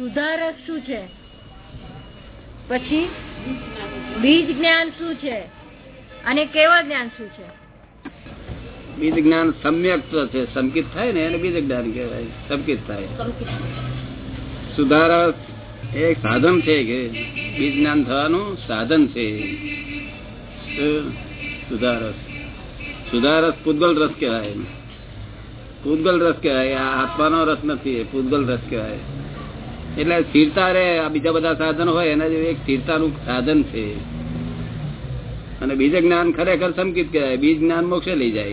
સુધારક શું છે? પછી, બીજ જ્ઞાન શું છે? અને કેવા જ્ઞાન શું છે? બીજ જ્ઞાન સમ્યક છે, સંકિત થાય ને એને બીજ જ્ઞાન કહેવાય, સંકિત થાય. સુધારક એક સાધન છે કે બીજ જ્ઞાન થવાનું સાધન છે. સુધારસ. સુધારસ પૂતગલ રસ કહેવાય પૂતગલ રસ કહેવાય, આ આત્માનો રસ નથી પૂતગલ રસ કહેવાય. એટલે સ્થિરતા રે આ બીજા બધા સાધન હોય, એના જેવું એક સ્થિરતાનું સાધન છે. અને બીજ જ્ઞાન ખરેખર સંકિત કહેવાય. બીજ જ્ઞાન મોક્ષે લઈ જાય.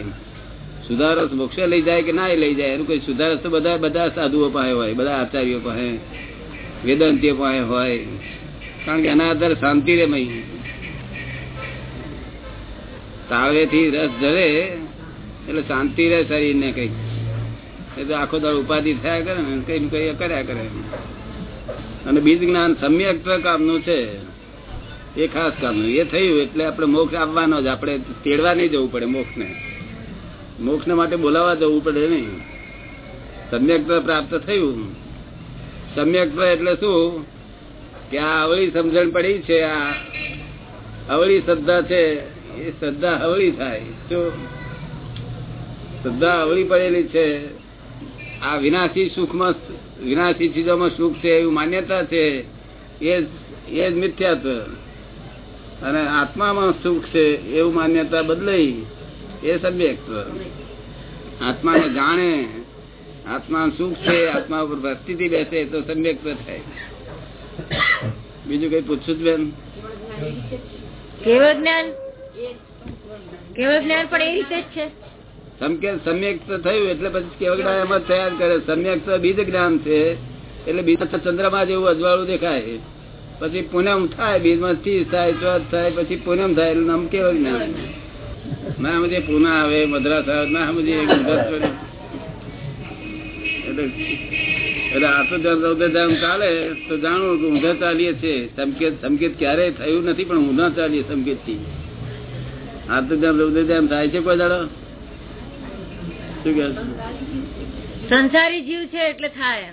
સુધારસ મોક્ષે લઈ જાય કે ના લઈ જાય, એનું કોઈ સુધારસ તો બધા બધા સાધુઓ પાસે હોય, બધા આચાર્યો પાસે, વેદાંતિઓ પાસે હોય. કારણ કે એના આધારે શાંતિ રે મય તાવેથી રસ જરે એટલે શાંતિ રહે શરીર ને એ તો આખો દાડો ઉપાધિ થયા કરે ને કઈ કર્યા કરે. અને બીજ જ્ઞાન સમ્યક કામનું છે. એ ખાસ કામનું. એ થયું એટલે આપણે મોક્ષ આવવાનો જ. આપણે તેડવા નહીં જવું પડે મોક્ષને. મોક્ષને માટે બોલાવા જવું પડે નહીં. સમ્યક પ્રાપ્ત થયું. સમ્યક એટલે શું? કે આ અવળી સમજણ પડી છે, આ અવળી શ્રદ્ધા છે. એ શ્રદ્ધા અવળી થાય. શું? શ્રદ્ધા અવળી પડેલી છે. આ વિનાશી સુખમાં વિનાશી ચીજોમાં સુખ છે, એવું માન્યતા છે, એ જ મિથ્યાત્વ. અને આત્મામાં સુખ છે, એવું માન્યતા બદલાઈ, એ સમ્યક્ત્વ. આત્માને જાણે આત્મા સુખ છે, આત્મા ઉપર ભક્તિથી બેસે, તો સમ્યક્ત્વ થાય. બીજું કઈ પૂછશું બેન? કેવળ જ્ઞાન? કેવળ જ્ઞાન પણ એ રીતે જ છે? સમ્યક થયું એટલે પછી કેવડા એમાં તૈયાર કરે. સમ્યક બીજ જ્ઞાન છે, એટલે બીજ ચંદ્રમા જેવું અજવાળું દેખાય. પછી પૂનમ થાય બીજમાં ત્રીસ થાય ચોથ થાય, પછી પૂનમ થાય, એટલે નામ કેવ જ્ઞાન? ના સમજે પૂના આવે, મદ્રાસ આવે, ના સમજે. એટલે આ તો ધામ ચાલે, તો જાણવું કે ઊંધા ચાલીએ છે. સંકેત સંકેત ક્યારેય થયું નથી, પણ ઊંધા ચાલીએ સંકેતથી આ તો ધામ થાય છે કોઈ દાડો? સંસારી જીવ છે એટલે થાય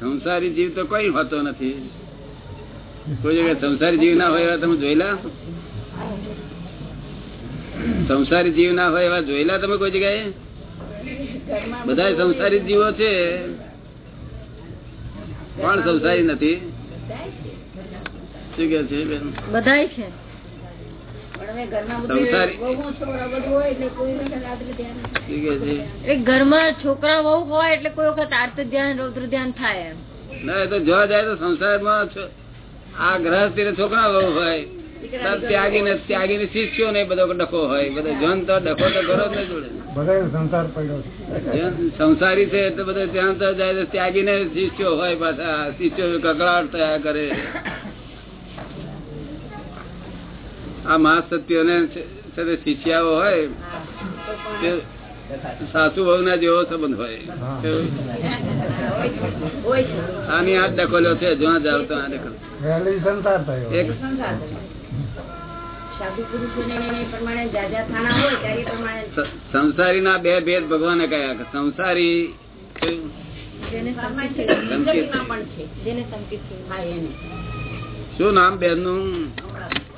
સંસારી જીવ તો કોઈ હોતો નથી. કોઈ જગ્યાએ સંસારી જીવ ના હોય એવા તમે જોયેલા? સંસારી જીવ ના હોય એવા જોયેલા તમે કોઈ જગ્યાએ? બધા સંસારી જીવો છે. કોણ સંસારી નથી? શું કે છે બેન? બધા છે. ઘરમાં છોકરા વહુ હોય એટલે કોઈ વખત આર્ત ધ્યાન રૌદ્ર ધ્યાન થાય ના એ તો જોવા જાય તો સંસારમાં આ ગ્રહસ્થી છોકરા બહુ હોય. ત્યાગી ને ત્યાગી ને શિષ્યો ને બધો ડખો હોય. બધો જન તો ડખો તો ઘરો જ નહીં જોડે. સંસાર પડ્યો સંસારી છે એટલે બધે ત્યાં તો જાય ત્યાગી ને શિષ્યો હોય પાછા. શિષ્યો કકડાટ થયા કરે. આ મહાસત્યો ને સાથે શિષ્યાઓ હોય તે સાસુ વહુ ના જેવો સંબંધ હોય. આની આ ડકોલ્યો છે જ્યાં જાવ તો આ ડકોલ એક સંસારી ના બે ભેદ ભગવાને કયા સંસારી શું નામ બેનનું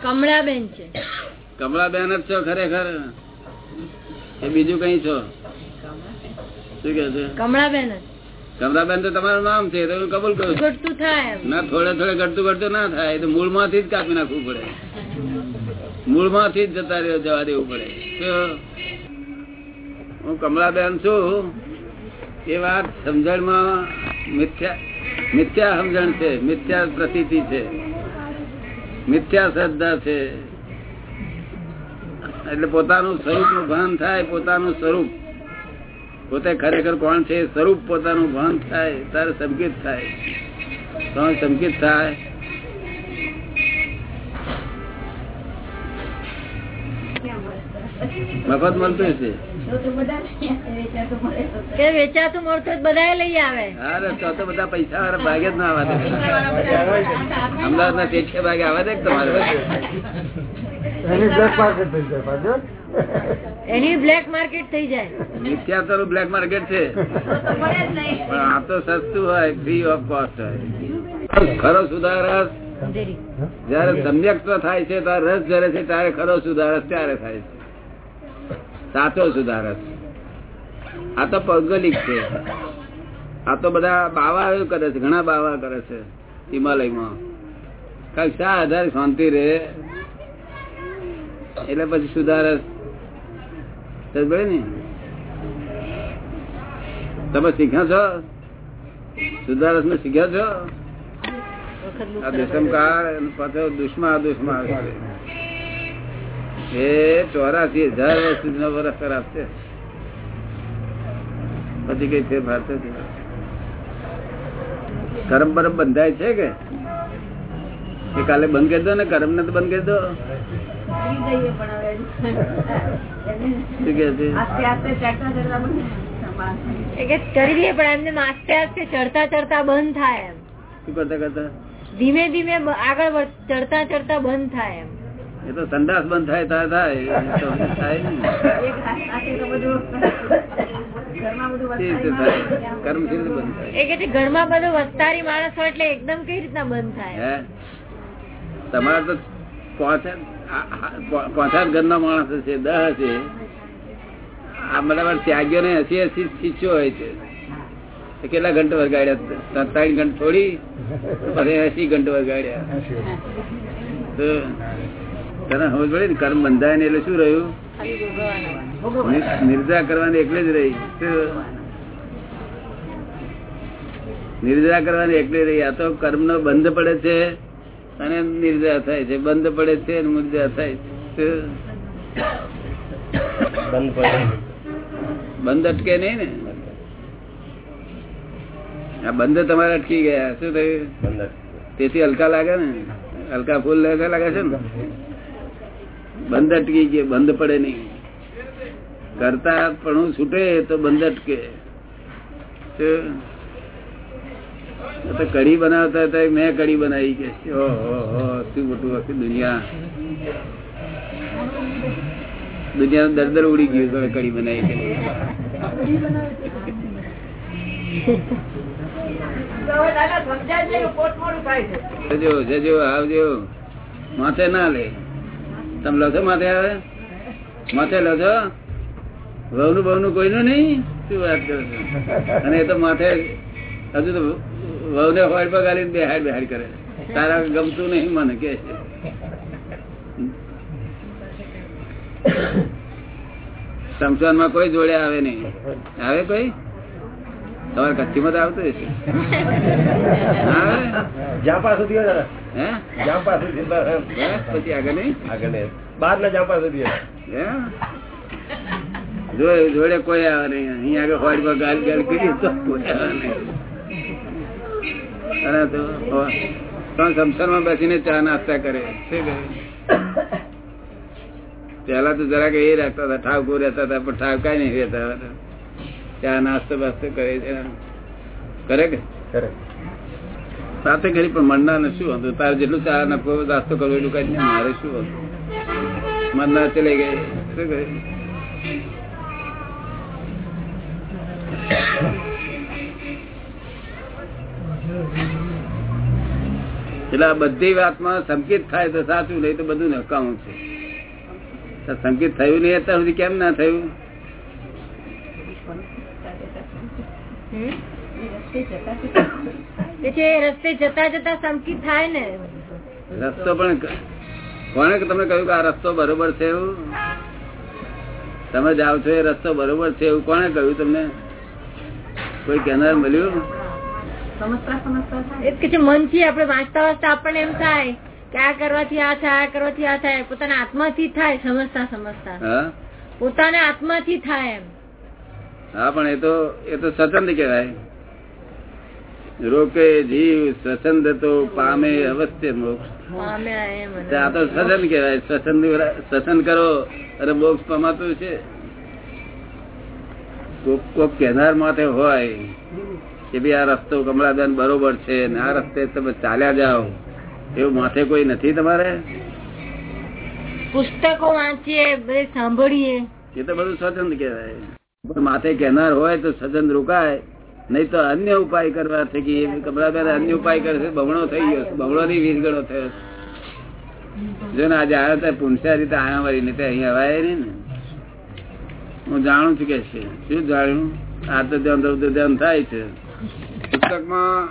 કમળાબેન છે. કમળાબેન જ છો ખરેખર? બીજું કઈ છો? શું કે છે? કમળાબેન જ. કમળાબેન તો તમારું નામ છે તો હું કબૂલ કરું ઘટતું થાય ના થોડે થોડે ઘટતું ઘટતું ના થાય એ તો મૂળમાંથી જ કાપી નાખવું પડે. મૂળમાંથી જ જતા રહ્યો જવા દેવું પડે. હું કમળાબેન છું. એ વાત સમજણમાં મિથ્યા મિથ્યા સમજણ છે મિથ્યા પ્રતીતિ છે. મિથ્યા શ્રદ્ધા છે. એટલે પોતાનું સ્વરૂપનું ભાન થાય, પોતાનું સ્વરૂપ. પોતે ખરેખર કોણ છે સ્વરૂપ પોતાનું ભાન થાય, તારે સંકેત થાય. કોણ સંકેત થાય? મફત મળતું છે તો તો બધા વેચાતું મળે તો તો. કે વેચાતું મળતું જ લઈ આવે. હા તો તો બધા પૈસા વાળા ભાગે જ ના આવવા અમદાવાદ ના શેઠે ભાગે આવવા દે તમારે? એની બ્લેક માર્કેટ થઈ જાય મિથ્યા તો બ્લેક માર્કેટ છે તો તો મળે જ નહીં પણ આ તો સસ્તું હોય ફ્રી ઓફ કોસ્ટ હોય. ખરો સુધારસ? જયારે સમ્યક્ત થાય છે ત્યારે રસ જયારે છે ત્યારે ખરો સુધારસ ત્યારે થાય છે. સાચો સુધારસ આ તો ભૌગોલિક છે. આ તો બધા બાવા કરે છે, ઘણા બાવા કરે છે હિમાલયમાં. કઈ શા આધારે શાંતિ રે એટલે પછી સુધારસ ને તમે શીખ્યા છો? સુધારસ ને શીખ્યા છો? આ દુષ્મ અને પાછો દુશ્મા દુશ્મા આવે છે. એ ચોરાસી હજાર વર્ષ સુધીનો ખરાબ છે. પછી કઈ ફેરફાર થશે કરમ પરમ બંધાય છે કે? એ કાલે બંધ કરી દો ને કરમ ને તો બંધ કરી દો. ધીમે ધીમે આગળ ચડતા ચડતા બંધ થાય એમ. એ તો સંડાસ બંધ થાય ત્યારે થાય. થાય કર્મ કેવી બંધ થાય? એ કે છે ઘરમાં બધો વસ્તારી માણસ હોય એટલે એકદમ કઈ રીતના બંધ થાય? તમારે તો પાંચ પાંચ ઘરના માણસ છે દસ છે આ બરાબર ત્યાગીઓ ને હસી હસી શિષ્યો હોય છે. કેટલા ઘંટો વગાડ્યા ત્રણ ઘંટ થોડી પછી એસી ઘંટો વગાડ્યા તો તને સમજ પડે ને? કર્મ બંધાય ને એટલે શું રહ્યું? નિર્જા કરવાની એટલે જ રહી. નિર્જા કરવાની એટલે રહી. આ તો કર્મ નો બંધ પડે છે અને નિર્જા થાય છે. બંધ પડે છે અને મુર્જા થાય છે. શું? બંધ અટકે નહીં ને? આ બંધ તમારે અટકી ગયા. શું થયું? તેથી હલકા લાગે ને? હલકા ફૂલ લાગે છે ને? બંધ અટકી ગયે બંધ પડે નહીં. કરતા પણ છૂટે તો બંધ અટકે? તો કઢી બનાવતા હતા મેં કઢી બનાવી કે શું મોટું આખી દુનિયા. દુનિયા દર દર ઉડી ગયું તમે કઢી બનાવી કે જજો જજો, આવજો. માથે ના લે. તમે લો છો માથે આવે? માથે લો છો વહુનું બહુનું કોઈનું નહીં? શું વાત કરો છો? અને એ તો માથે, હજુ તો વહુને હોડ પર બેહાડ બેહાડ કરે. તારા ગમતું નહીં મને, કે છે? શમશાનમાં કોઈ જોડે આવે નહીં. આવે કોઈ? તમારે કચ્છી માં આવતું હશે. જાપા સુધી હે? જાપા સુધી પછી આગળ નહીં? આગળ બાર ના જાપા સુધી? જોડે કોઈ આવે નહીં. અહીં આગળ હોડ પર ગાલ ગાલ કરી તો કોઈ આવે નહીં. અને તો તો બેસીને ચા નાસ્તા કરે. પેલા તો જરાક એ રાખતા હતા ઠાવકો રહેતા હતા પણ ઠાવકા નહીં રહેતા હતા. ચા નાસ્તો બાસ્તો કરે છે. કરે કે? કરે. સાથે કરી પણ મનના ને શું હતું? તારે જેટલું ચા નફો નાસ્તો કરવો એટલું કઈ નહીં. મારે શું હતું? મનના ચલે ગઈ. શું કરે? એટલે આ બધી વાતમાં સંકેત થાય તો સાચું નહીં તો બધું નકામું છે. સંકેત થયું નહીં અત્યાર સુધી કેમ ના થયું? રસ્તે જતા જતા. સંકિત થાય ને. રસ્તો પણ કોને તમને કહ્યું કે આ રસ્તો બરોબર છે એવું? તમે જાઓ છો એ રસ્તો બરોબર છે એવું કોને કહ્યું તમને? કોઈ કેનાર મળ્યું? છે મનથી આપણે વાંચતા વાંચતા આપણને એમ થાય કે આ કરવાથી આ થાય આ કરવાથી આ થાય. પોતાના આત્માથી થાય સમજતા સમજતા. પોતાના પોતાના આત્માથી થાય એમ. હા પણ એ તો એ તો સ્વતંત્ર કહેવાય. રોકે જીવ સ્વચંદ તો પામે અવશ્ય મોક્ષ. આ તો સ્વચંદ કહેવાય. સ્વચંદ સ્વચંદ કરો અને મોક્ષ પમાતું છે. કોક કોક કહેનાર માથે હોય કે ભાઈ આ રસ્તો કમળાબેન બરોબર છે ને આ રસ્તે તમે ચાલ્યા જાઓ. એવું માથે કોઈ નથી તમારે? પુસ્તકો વાંચીએ સાંભળીએ. એ તો બધું સ્વતંત્ર કહેવાય. પણ માથે કહેનાર હોય તો સજન રોકાય. નહીં તો અન્ય ઉપાય કરવા છે કે કપડા અન્ય ઉપાય કરશે બમણો થઈ ગયો બમણો ની વીસ થયો જો ને આજે આવ્યો તો પુનસા રીતે આયા વળી, નહીં અહીંયા અવાય ને. હું જાણું છું કે છે. શું જાણ્યું? આ તો ધ્યાન ધ્યાન થાય છે. પુસ્તકમાં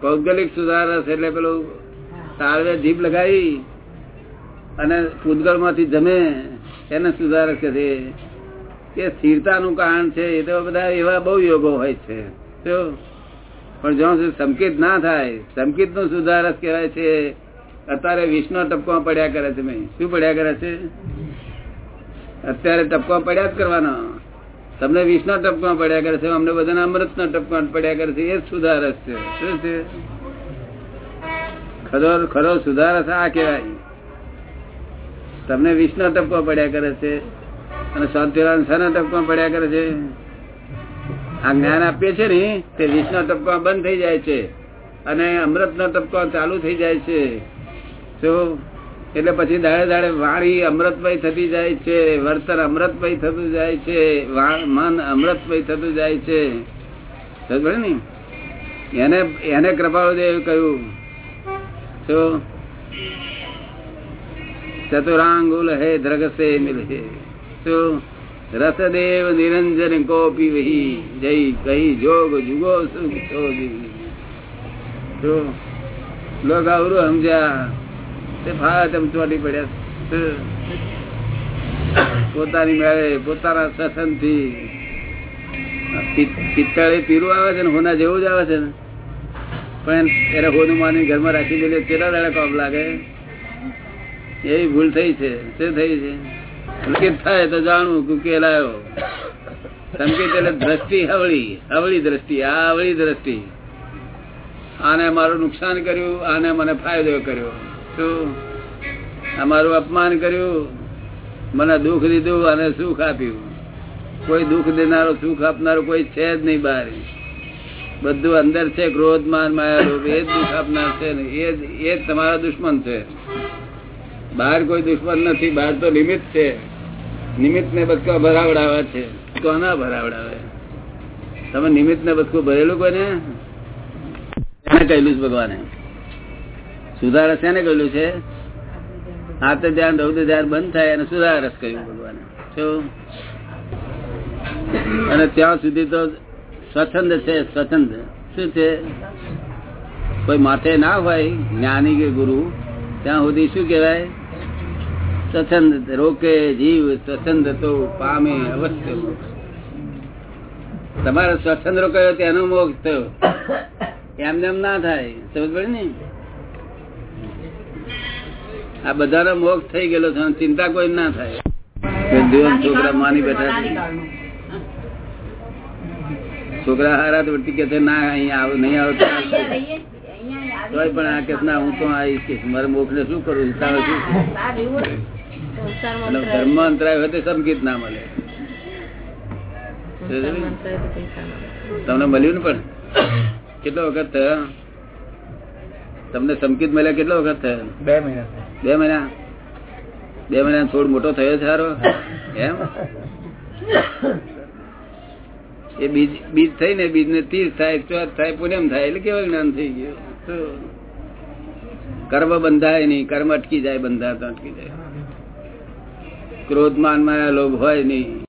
પૌદ્ગલિક સુધારસ એટલે પેલું તાળવે જીભ લગાવી અને પૂતગળમાંથી જમે, એને સુધારક છે. કે સ્થિરતાનું કારણ છે, એ તો બધા એવા બહુ યોગો હોય છે? પણ જ્યાં સંકેત ના થાય સંકેતનું સુધારસ કહેવાય છે, અત્યારે વિષ્ણુ ટપકો પડ્યા કરે છે શું પડ્યા કરે છે? અત્યારે ટપકો પડ્યા જ કરવાનો. તમને વિષ્ણુ ટપકો પડ્યા કરે છે, અમને બધાને અમૃત નો ટપકો પડ્યા કરે છે, એ જ સુધારસ છે. શું છે? ખરો ખરો સુધારસ આ કહેવાય. તમને વિષ્ણુ ટપકો પડ્યા કરે છે અને શાંતિલાલ શાના તબકામાં પડ્યા કરે છે. આ જ્ઞાન આપીએ છે ને, તે વિષ્ણુ ટપકો બંધ થઈ જાય છે. અને અમૃત નો ટપકો ચાલુ થઈ જાય છે. શું એટલે પછી દાડે દાડે વાણી અમૃતમય થતી જાય છે, વર્તન અમૃતમય થતું જાય છે મન અમૃતમય થતું જાય છે. ને? એને એને કૃપાળુદેવ કહ્યું. શું ચતુરાંગુલ હે દ્રગસે મિલહે. શું રસદેવ નિરંજન કોપી વહી જઈ કહી જોગ જુગો સુખ છોડી લોક આવરું સમજ્યા તે ફાળા એમ ચોટી પડ્યા પોતાની મેળે, પોતાના સસનથી પિત્તળે પીરું આવે છે ને, હોના જેવું જ આવે છે ને. પણ એને હોનું માની ઘરમાં રાખી દે કેટલા દાડા કોપ લાગે. એવી ભૂલ થઈ છે. શું થઈ છે? સંકેત થાય તો જાણવું કે આવ્યો સંકેત એટલે દ્રષ્ટિ હવળી હવળી દ્રષ્ટિ, આ હવળી દ્રષ્ટિ. આને મારું નુકસાન કર્યું, આને મને ફાયદો કર્યો. શું? આ મારું અપમાન કર્યું, મને દુઃખ દીધું અને સુખ આપ્યું. કોઈ દુઃખ દેનારો, સુખ આપનારો કોઈ છે જ નહીં બહાર. બધું અંદર છે ક્રોધ માન માયા લોભ એ જ દુઃખ આપનાર છે ને એ જ તમારા દુશ્મન છે. બહાર કોઈ દુશ્મન નથી, બહાર તો નિમિત્ત છે. નિમિત્ત ને બચકા ભરાવડાવે છે. કોના ભરાવડાવે? તમે નિમિત્ત ને બચકું ભરેલું કોઈને? એને કહેલું છે ભગવાને. સુધારસ એને કહેલું છે? હાથ ધ્યાન રૌદ્ર ધ્યાન બંધ થાય અને સુધારસ કહ્યું ભગવાને. શું? અને ત્યાં સુધી તો સ્વચ્છંદ છે, સ્વચ્છંદ. શું છે? કોઈ માથે ના હોય જ્ઞાની કે ગુરુ, ત્યાં સુધી શું કહેવાય? સ્વચ્છંદ રોકે જીવ સ્વચ્છંદ તો પામે અવશ્ય તમારે સ્વચ્છંદ રોકાયો તેનો મોક્ષ થયો એમને એમ ના થાય. સમજ પડે ને? આ બધાનો મોક્ષ થઈ ગયેલો છે ચિંતા કોઈ ના થાય. છોકરા માની બેઠા છોકરા હારા તો કે છે, ના, અહીંયા આવું, નહીં આવો તો અહીંયા રહીએ અહીંયા તોય પણ આ કે ના હું તો આવીશ મારે મોક્ષ ને શું કરું? શું ધર્મ અંતરાય હોય તો સમગીત ના મળે. ના. તમને મળ્યું ને પણ? કેટલો વખત થયો? તમને સંકેત મળ્યા કેટલો વખત થયો? બે મહિના બે મહિના? બે મહિના થોડ મોટો થયો સારો? એમ? એ બીજ બીજ થઈ ને બીજ ને તીર થાય ચોથ થાય પુણ્યમ થાય એટલે કેવું જ્ઞાન થઈ ગયું? કર્મ બંધાય નહીં કર્મ અટકી જાય બંધાતા અટકી જાય. ક્રોધ માન માયા લોભ હોય નહીં.